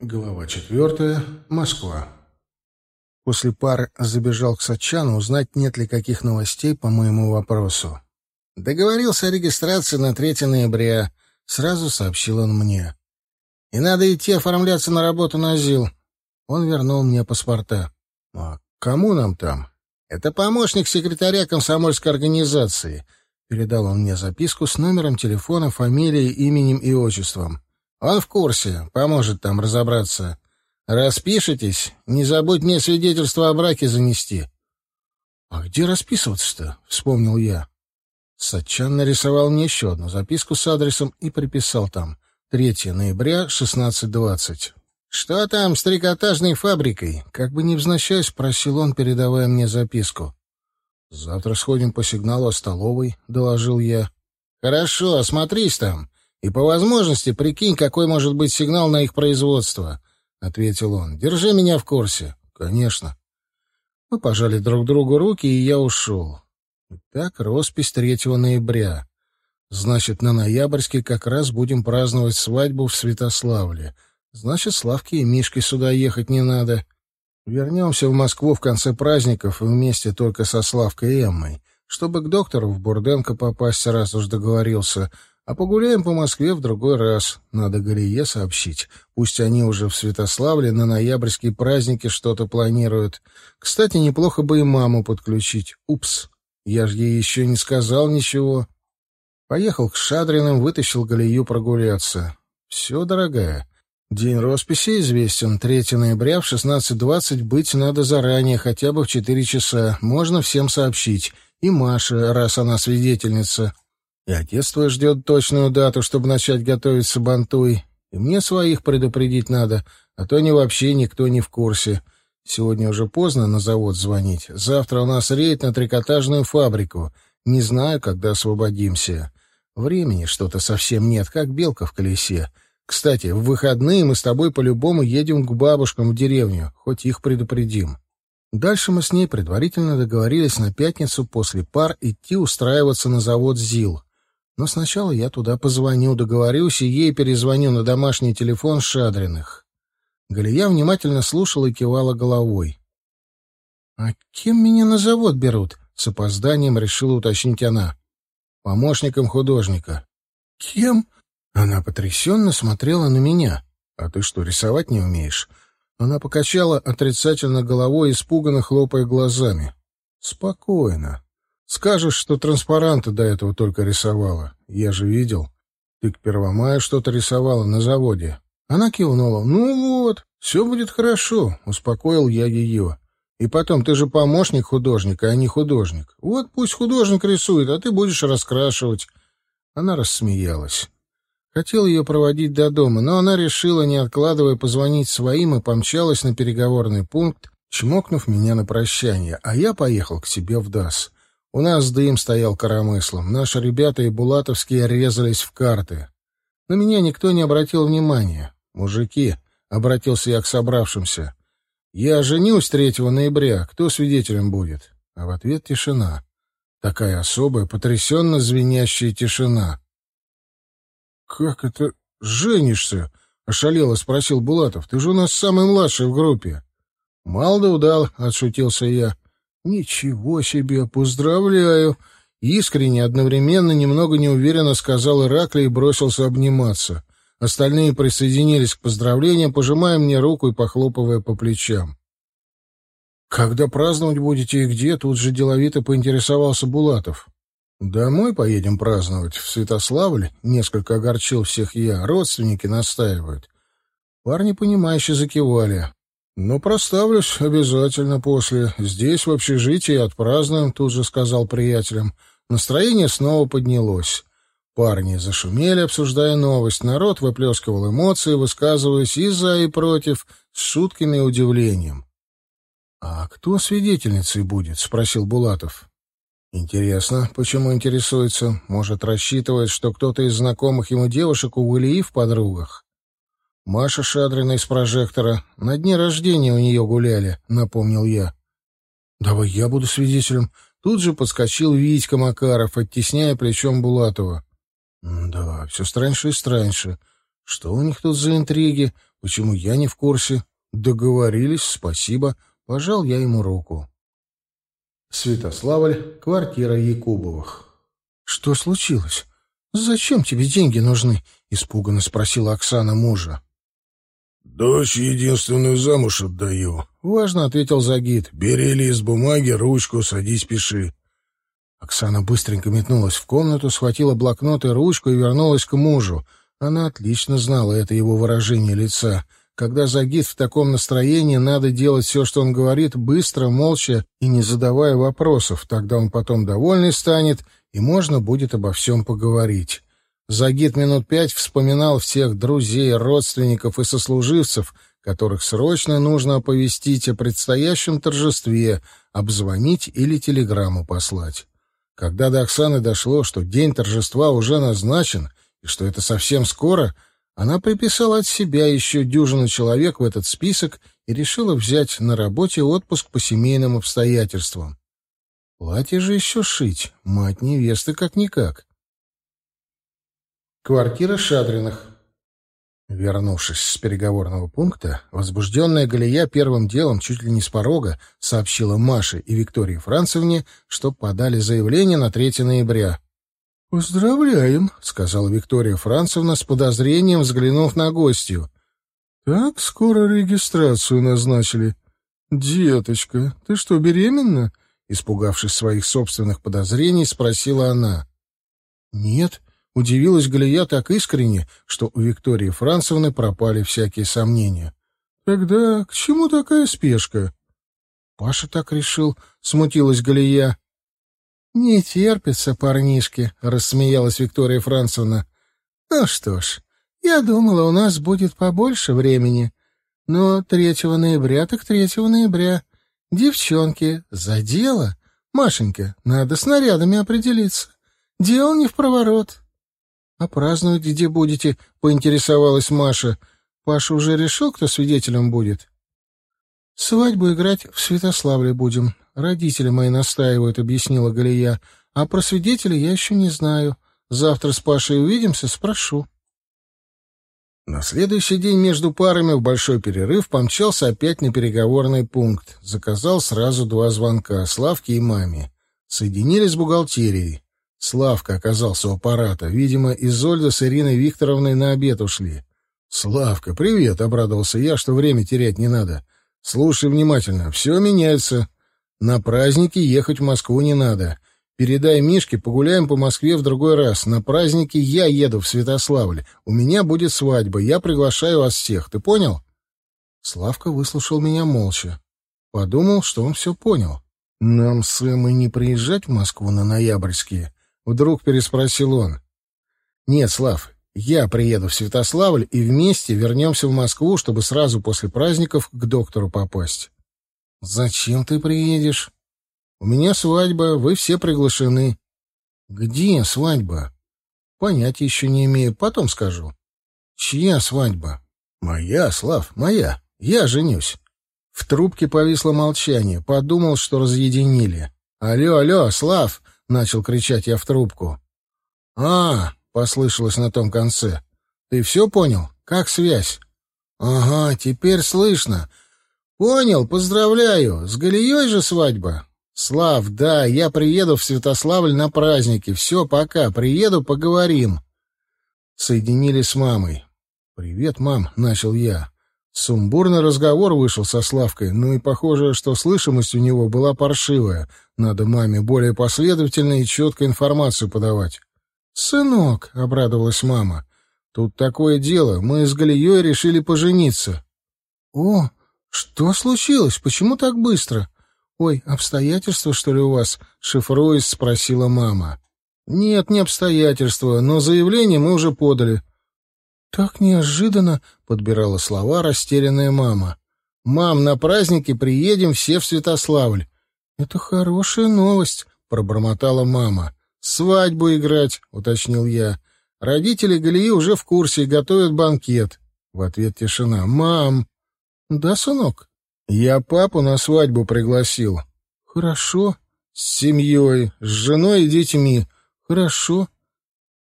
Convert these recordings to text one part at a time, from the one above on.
Глава четвертая. Москва. После пар забежал к Сачану узнать, нет ли каких новостей по моему вопросу. Договорился о регистрации на 3 ноября. Сразу сообщил он мне. И надо идти оформляться на работу на ЗИЛ. Он вернул мне паспорта. А кому нам там? Это помощник секретаря комсомольской организации. Передал он мне записку с номером телефона, фамилией, именем и отчеством. Он в курсе, поможет там разобраться. Распишитесь, не забудь мне свидетельство о браке занести. — А где расписываться-то? — вспомнил я. Сачан нарисовал мне еще одну записку с адресом и приписал там. 3 ноября, 16.20. «Что там с трикотажной фабрикой?» Как бы невзначай спросил он, передавая мне записку. «Завтра сходим по сигналу о столовой», — доложил я. «Хорошо, осмотрись там. И по возможности прикинь, какой может быть сигнал на их производство, — ответил он. — Держи меня в курсе. — Конечно. Мы пожали друг другу руки, и я ушел. Итак, роспись 3 ноября. Значит, на ноябрьске как раз будем праздновать свадьбу в Святославле. Значит, Славке и Мишке сюда ехать не надо. Вернемся в Москву в конце праздников вместе только со Славкой и Эммой, чтобы к доктору в Бурденко попасть, раз уж договорился — а погуляем по Москве в другой раз. Надо Галие сообщить. Пусть они уже в Святославле на ноябрьские праздники что-то планируют. Кстати, неплохо бы и маму подключить. Упс, я же ей еще не сказал ничего. Поехал к Шадриным, вытащил Галию прогуляться. Все, дорогая. День росписи известен. 3 ноября в 16.20 быть надо заранее, хотя бы в 4 часа. Можно всем сообщить. И Маше, раз она свидетельница. И отец твой ждет точную дату, чтобы начать готовиться бантуй. И мне своих предупредить надо, а то они вообще никто не в курсе. Сегодня уже поздно на завод звонить. Завтра у нас рейд на трикотажную фабрику. Не знаю, когда освободимся. Времени что-то совсем нет, как белка в колесе. Кстати, в выходные мы с тобой по-любому едем к бабушкам в деревню, хоть их предупредим. Дальше мы с ней предварительно договорились на пятницу после пар идти устраиваться на завод ЗИЛ. Но сначала я туда позвоню, договорюсь, и ей перезвоню на домашний телефон Шадриных. Галия внимательно слушала и кивала головой. — А кем меня на завод берут? — с опозданием решила уточнить она. — Помощником художника. — Кем? Она потрясенно смотрела на меня. — А ты что, рисовать не умеешь? Она покачала отрицательно головой, испуганно хлопая глазами. — Спокойно. Скажешь, что транспаранты до этого только рисовала. Я же видел. Ты к Первомаю что-то рисовала на заводе. Она кивнула. Ну вот, все будет хорошо, успокоил я ее. И потом, ты же помощник художника, а не художник. Вот пусть художник рисует, а ты будешь раскрашивать. Она рассмеялась. Хотел ее проводить до дома, но она решила, не откладывая, позвонить своим и помчалась на переговорный пункт, чмокнув меня на прощание, а я поехал к себе в ДАС. У нас дым стоял коромыслом. Наши ребята и булатовские резались в карты. На меня никто не обратил внимания. «Мужики», — обратился я к собравшимся, — «я женюсь 3 ноября. Кто свидетелем будет?» А в ответ тишина. Такая особая, потрясенно звенящая тишина. «Как это женишься?» — ошалело спросил Булатов. «Ты же у нас самый младший в группе». «Мал да удал», — отшутился я. «Ничего себе! Поздравляю!» Искренне, одновременно, немного неуверенно сказал Иракли и бросился обниматься. Остальные присоединились к поздравлениям, пожимая мне руку и похлопывая по плечам. «Когда праздновать будете и где?» — тут же деловито поинтересовался Булатов. «Домой поедем праздновать, в Святославль?» — несколько огорчил всех я. «Родственники настаивают». Парни, понимающе закивали. «Ну, проставлюсь обязательно после. Здесь, в общежитии, отпразднуем», — тут же сказал приятелям. Настроение снова поднялось. Парни зашумели, обсуждая новость. Народ выплескивал эмоции, высказываясь и за, и против, с шутками и удивлением. «А кто свидетельницей будет?» — спросил Булатов. «Интересно, почему интересуется? Может, рассчитывает, что кто-то из знакомых ему девушек у в подругах?» Маша Шадрина из прожектора. На дне рождения у нее гуляли, напомнил я. Давай я буду свидетелем. Тут же подскочил Витька Макаров, оттесняя плечом Булатова. Да, все страньше и страньше. Что у них тут за интриги? Почему я не в курсе? Договорились, спасибо. Пожал я ему руку. Святославль, квартира Якубовых. Что случилось? Зачем тебе деньги нужны? Испуганно спросила Оксана мужа. «Дочь единственную замуж отдаю», — важно ответил Загид. «Бери лист бумаги, ручку, садись, пиши». Оксана быстренько метнулась в комнату, схватила блокнот и ручку и вернулась к мужу. Она отлично знала это его выражение лица. Когда Загид в таком настроении, надо делать все, что он говорит, быстро, молча и не задавая вопросов. Тогда он потом довольный станет, и можно будет обо всем поговорить. Загид минут пять вспоминал всех друзей, родственников и сослуживцев, которых срочно нужно оповестить о предстоящем торжестве, обзвонить или телеграмму послать. Когда до Оксаны дошло, что день торжества уже назначен и что это совсем скоро, она приписала от себя еще дюжину человек в этот список и решила взять на работе отпуск по семейным обстоятельствам. Платье же еще шить, мать невесты как-никак. Квартира Шадриных. Вернувшись с переговорного пункта, возбужденная Галия первым делом, чуть ли не с порога, сообщила Маше и Виктории Францевне, что подали заявление на 3 ноября. «Поздравляем», — сказала Виктория Францевна с подозрением, взглянув на гостью. «Так скоро регистрацию назначили. Деточка, ты что, беременна?» Испугавшись своих собственных подозрений, спросила она. «Нет», Удивилась Галия так искренне, что у Виктории Францевны пропали всякие сомнения. «Тогда к чему такая спешка?» «Паша так решил», — смутилась Галия. «Не терпится, парнишки», — рассмеялась Виктория Францевна. «Ну что ж, я думала, у нас будет побольше времени. Но третьего ноября так третьего ноября. Девчонки, за дело. Машенька, надо с нарядами определиться. Дело не в проворот». «А праздновать где будете?» — поинтересовалась Маша. «Паша уже решил, кто свидетелем будет?» «Свадьбу играть в Святославле будем. Родители мои настаивают», — объяснила Галия. «А про свидетеля я еще не знаю. Завтра с Пашей увидимся, спрошу». На следующий день между парами в большой перерыв помчался опять на переговорный пункт. Заказал сразу два звонка — Славке и маме. Соединились с бухгалтерией. Славка оказался у аппарата. Видимо, Изольда с Ириной Викторовной на обед ушли. «Славка, привет!» — обрадовался я, что время терять не надо. «Слушай внимательно. Все меняется. На праздники ехать в Москву не надо. Передай Мишке, погуляем по Москве в другой раз. На праздники я еду в Святославль. У меня будет свадьба. Я приглашаю вас всех. Ты понял?» Славка выслушал меня молча. Подумал, что он все понял. «Нам с Эмой не приезжать в Москву на ноябрьские?» Вдруг переспросил он. «Нет, Слав, я приеду в Святославль и вместе вернемся в Москву, чтобы сразу после праздников к доктору попасть». «Зачем ты приедешь?» «У меня свадьба, вы все приглашены». «Где свадьба?» «Понятия еще не имею, потом скажу». «Чья свадьба?» «Моя, Слав, моя. Я женюсь». В трубке повисло молчание. Подумал, что разъединили. «Алло, алло, Слав, — начал кричать я в трубку. «А!» — послышалось на том конце. «Ты все понял? Как связь?» «Ага, теперь слышно. Понял, поздравляю. С Галией же свадьба?» «Слав, да, я приеду в Святославль на праздники. Все, пока. Приеду, поговорим». Соединили с мамой. «Привет, мам», — начал я. Сумбурный разговор вышел со Славкой, ну и похоже, что слышимость у него была паршивая. Надо маме более последовательно и четко информацию подавать. «Сынок», — обрадовалась мама, — «тут такое дело, мы с Галией решили пожениться». «О, что случилось? Почему так быстро?» «Ой, обстоятельства, что ли, у вас?» — шифруясь, спросила мама. «Нет, не обстоятельства, но заявление мы уже подали. «Так неожиданно!» — подбирала слова растерянная мама. «Мам, на праздники приедем все в Святославль». «Это хорошая новость», — пробормотала мама. «Свадьбу играть», — уточнил я. «Родители Галии уже в курсе и готовят банкет». В ответ тишина. «Мам!» «Да, сынок?» «Я папу на свадьбу пригласил». «Хорошо». «С семьей, с женой и детьми». «Хорошо».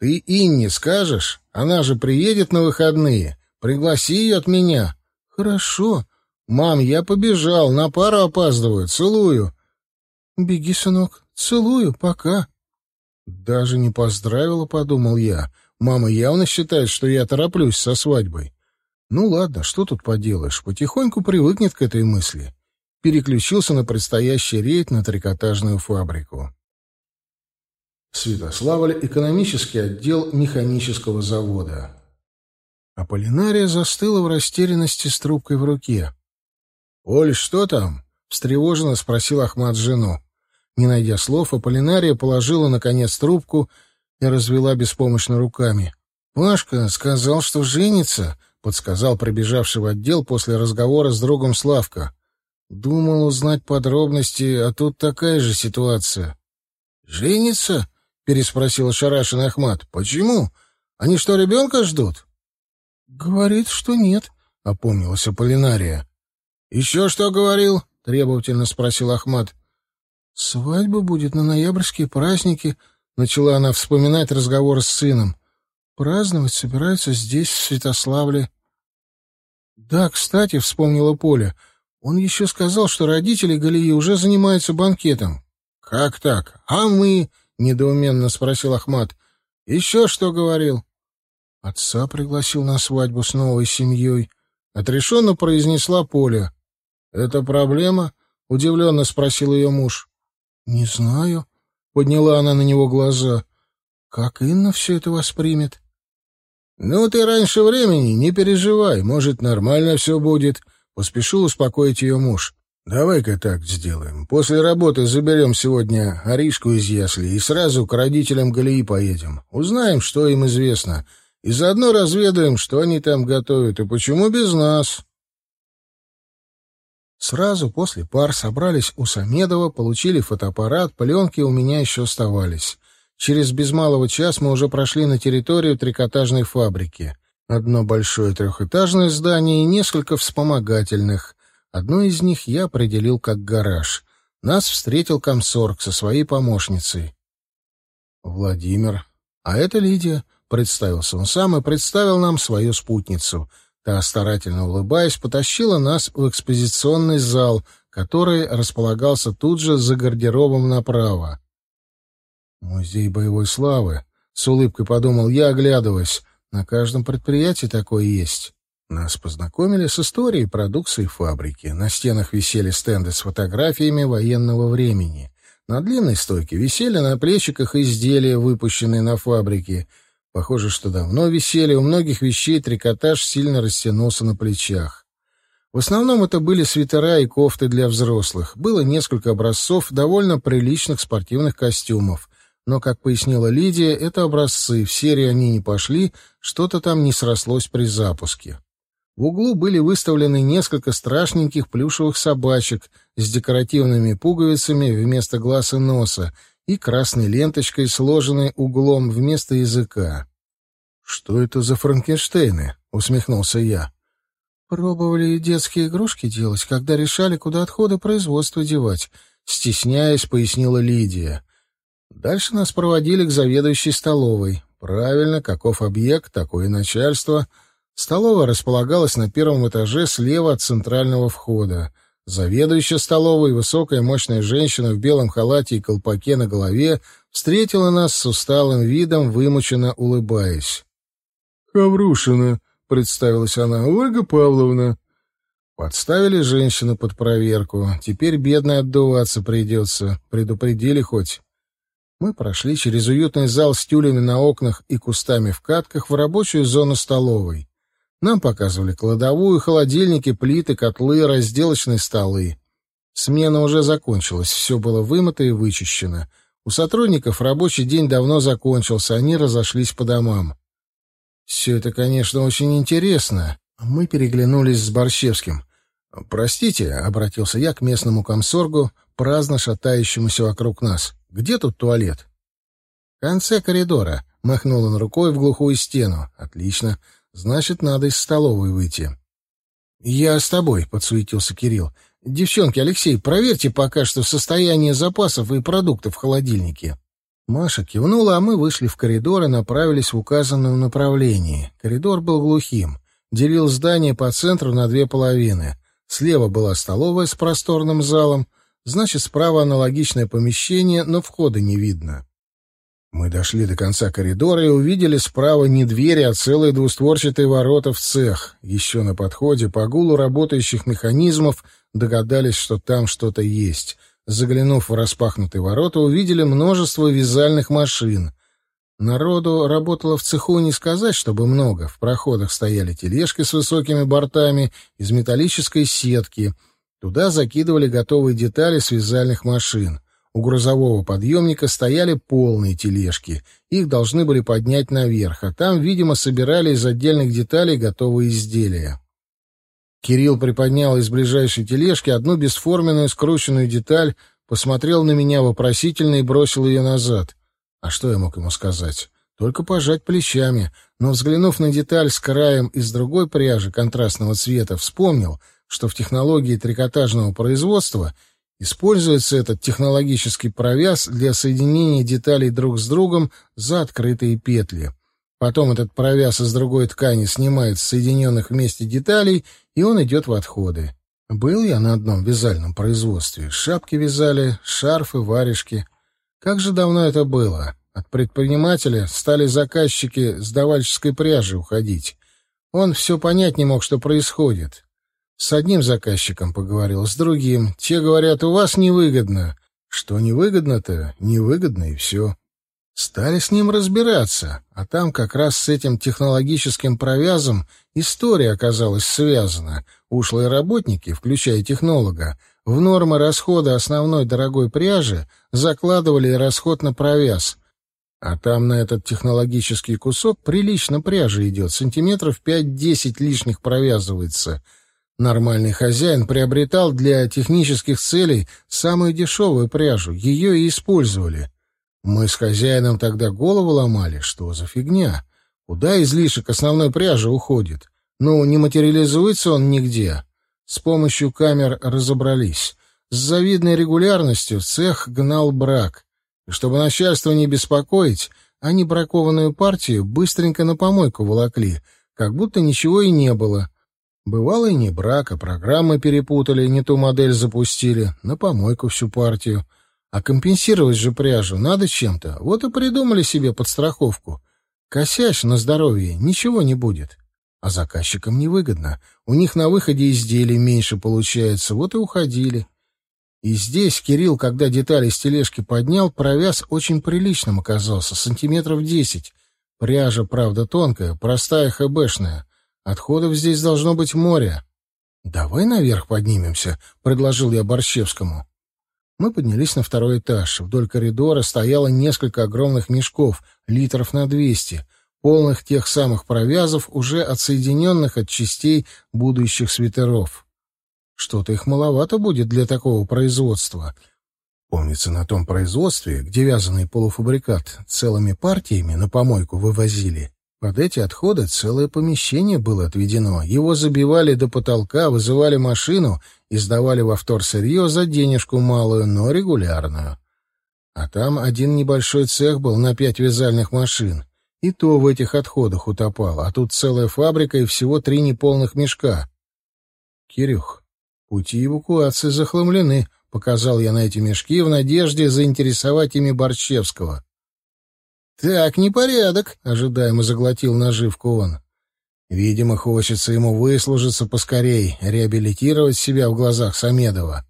«Ты Инне скажешь?» Она же приедет на выходные. Пригласи ее от меня». «Хорошо. Мам, я побежал, на пару опаздываю. Целую». «Беги, сынок. Целую. Пока». Даже не поздравила, подумал я. Мама явно считает, что я тороплюсь со свадьбой. Ну ладно, что тут поделаешь, потихоньку привыкнет к этой мысли. Переключился на предстоящий рейд на трикотажную фабрику. Святославль, экономический отдел механического завода. Аполлинария застыла в растерянности с трубкой в руке. — Оль, что там? — встревоженно спросил Ахмат жену. Не найдя слов, Аполлинария положила, наконец, трубку и развела беспомощно руками. — Пашка сказал, что женится, — подсказал прибежавший в отдел после разговора с другом Славка. Думал узнать подробности, а тут такая же ситуация. — Женится? — переспросил ошарашенный Ахмат. — Почему? Они что, ребенка ждут? — Говорит, что нет, — опомнилась Аполлинария. — Еще что говорил? — требовательно спросил Ахмат. — Свадьба будет на ноябрьские праздники, — начала она вспоминать разговор с сыном. — Праздновать собираются здесь, в Святославле. — Да, кстати, — вспомнила Поля, — он еще сказал, что родители Галии уже занимаются банкетом. — Как так? А мы? — недоуменно спросил Ахмат. — Еще что говорил? — Отца пригласил на свадьбу с новой семьей. Отрешенно произнесла Поля. — Это проблема? — удивленно спросил ее муж. — Не знаю. Подняла она на него глаза. — Как Инна все это воспримет? — Ну, ты раньше времени, не переживай, может, нормально все будет, — поспешил успокоить ее муж. «Давай-ка так сделаем. После работы заберем сегодня Аришку из ясли и сразу к родителям Галии поедем. Узнаем, что им известно, и заодно разведаем, что они там готовят и почему без нас». Сразу после пар собрались у Самедова, получили фотоаппарат, пленки у меня еще оставались. Через без малого час мы уже прошли на территорию трикотажной фабрики. Одно большое трехэтажное здание и несколько вспомогательных — Одну из них я определил как гараж. Нас встретил комсорг со своей помощницей. «Владимир. А это Лидия», — представился он сам и представил нам свою спутницу. Та, старательно улыбаясь, потащила нас в экспозиционный зал, который располагался тут же за гардеробом направо. «Музей боевой славы», — с улыбкой подумал я, оглядываясь. «На каждом предприятии такое есть». Нас познакомили с историей продукции фабрики. На стенах висели стенды с фотографиями военного времени. На длинной стойке висели на плечиках изделия, выпущенные на фабрике. Похоже, что давно висели, у многих вещей трикотаж сильно растянулся на плечах. В основном это были свитера и кофты для взрослых. Было несколько образцов довольно приличных спортивных костюмов. Но, как пояснила Лидия, это образцы, в серии они не пошли, что-то там не срослось при запуске. В углу были выставлены несколько страшненьких плюшевых собачек с декоративными пуговицами вместо глаз и носа и красной ленточкой, сложенной углом вместо языка. «Что это за Франкенштейны?» — усмехнулся я. «Пробовали детские игрушки делать, когда решали, куда отходы производства девать», — стесняясь, пояснила Лидия. Дальше нас проводили к заведующей столовой. Правильно, каков объект, такое начальство — Столовая располагалась на первом этаже слева от центрального входа. Заведующая столовой, высокая мощная женщина в белом халате и колпаке на голове, встретила нас с усталым видом, вымученно улыбаясь. «Хаврушина», — представилась она, — «Ольга Павловна». Подставили женщину под проверку. Теперь бедно отдуваться придется. Предупредили хоть. Мы прошли через уютный зал с тюлями на окнах и кустами в катках в рабочую зону столовой. Нам показывали кладовую, холодильники, плиты, котлы, разделочные столы. Смена уже закончилась, все было вымыто и вычищено. У сотрудников рабочий день давно закончился, они разошлись по домам. Все это, конечно, очень интересно. Мы переглянулись с Борщевским. «Простите», — обратился я к местному комсоргу, праздно шатающемуся вокруг нас. «Где тут туалет?» «В конце коридора», — махнул он рукой в глухую стену. «Отлично. Значит, надо из столовой выйти. «Я с тобой», — подсуетился Кирилл. «Девчонки, Алексей, проверьте пока что состояние запасов и продуктов в холодильнике». Маша кивнула, а мы вышли в коридор и направились в указанном направлении. Коридор был глухим. делил здание по центру на две половины. Слева была столовая с просторным залом, значит, справа аналогичное помещение, но входа не видно. Мы дошли до конца коридора и увидели справа не двери, а целые двустворчатые ворота в цех. Еще на подходе по гулу работающих механизмов догадались, что там что-то есть. Заглянув в распахнутые ворота, увидели множество вязальных машин. Народу работало в цеху не сказать, чтобы много. В проходах стояли тележки с высокими бортами из металлической сетки. Туда закидывали готовые детали с вязальных машин. У грузового подъемника стояли полные тележки. Их должны были поднять наверх, а там, видимо, собирали из отдельных деталей готовые изделия. Кирилл приподнял из ближайшей тележки одну бесформенную скрученную деталь, посмотрел на меня вопросительно и бросил ее назад. А что я мог ему сказать? Только пожать плечами, но, взглянув на деталь с краем из другой пряжи контрастного цвета, вспомнил, что в технологии трикотажного производства — Используется этот технологический провяз для соединения деталей друг с другом за открытые петли. Потом этот провяз из другой ткани снимает с соединенных вместе деталей, и он идет в отходы. Был я на одном вязальном производстве. Шапки вязали, шарфы, варежки. Как же давно это было? От предпринимателя стали заказчики с давальческой пряжи уходить. Он все понять не мог, что происходит. С одним заказчиком поговорил, с другим. Те говорят, у вас невыгодно. Что невыгодно-то? Невыгодно и все. Стали с ним разбираться, а там как раз с этим технологическим провязом история оказалась связана. Ушлые работники, включая технолога, в нормы расхода основной дорогой пряжи закладывали расход на провяз. А там на этот технологический кусок прилично пряжи идет, сантиметров 5-10 лишних провязывается — Нормальный хозяин приобретал для технических целей самую дешевую пряжу, ее и использовали. Мы с хозяином тогда голову ломали, что за фигня? Куда излишек основной пряжи уходит? Ну, не материализуется он нигде. С помощью камер разобрались. С завидной регулярностью цех гнал брак. И чтобы начальство не беспокоить, они бракованную партию быстренько на помойку волокли, как будто ничего и не было — Бывало и не брак, а программы перепутали, не ту модель запустили, на помойку всю партию. А компенсировать же пряжу надо чем-то. Вот и придумали себе подстраховку. Косящ на здоровье, ничего не будет. А заказчикам невыгодно. У них на выходе изделий меньше получается, вот и уходили. И здесь Кирилл, когда детали с тележки поднял, провяз очень приличным оказался, сантиметров десять. Пряжа, правда, тонкая, простая хэбэшная. Отходов здесь должно быть море. «Давай наверх поднимемся», — предложил я Борщевскому. Мы поднялись на второй этаж. Вдоль коридора стояло несколько огромных мешков, литров на двести, полных тех самых провязов, уже отсоединенных от частей будущих свитеров. Что-то их маловато будет для такого производства. Помнится, на том производстве, где вязаный полуфабрикат целыми партиями на помойку вывозили, под эти отходы целое помещение было отведено. Его забивали до потолка, вызывали машину и сдавали во вторсырье за денежку малую, но регулярную. А там один небольшой цех был на пять вязальных машин. И то в этих отходах утопало. А тут целая фабрика и всего три неполных мешка. «Кирюх, пути эвакуации захламлены», — показал я на эти мешки в надежде заинтересовать ими Борчевского. «Так, непорядок», — ожидаемо заглотил наживку он. Видимо, хочется ему выслужиться поскорей, реабилитировать себя в глазах Самедова.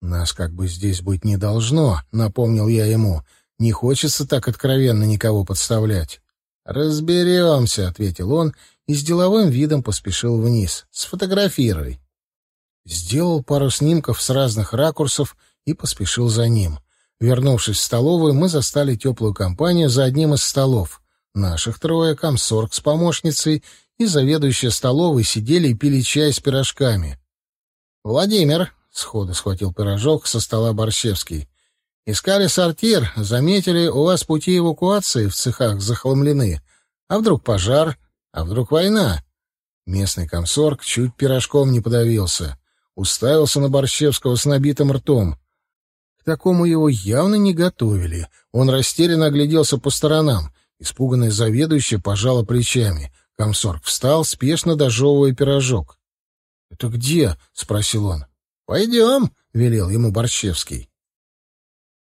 «Нас как бы здесь быть не должно», — напомнил я ему. «Не хочется так откровенно никого подставлять». «Разберемся», — ответил он и с деловым видом поспешил вниз. «Сфотографируй». Сделал пару снимков с разных ракурсов и поспешил за ним. Вернувшись в столовую, мы застали теплую компанию за одним из столов. Наших трое, комсорг с помощницей и заведующая столовой сидели и пили чай с пирожками. «Владимир», — сходу схватил пирожок со стола Борщевский, — «искали сортир, заметили, у вас пути эвакуации в цехах захламлены. А вдруг пожар? А вдруг война?» Местный комсорг чуть пирожком не подавился. Уставился на Борщевского с набитым ртом такому его явно не готовили. Он растерянно огляделся по сторонам. Испуганная заведующая пожала плечами. Комсорг встал, спешно дожевывая пирожок. — Это где? — спросил он. — Пойдем, — велел ему Борщевский.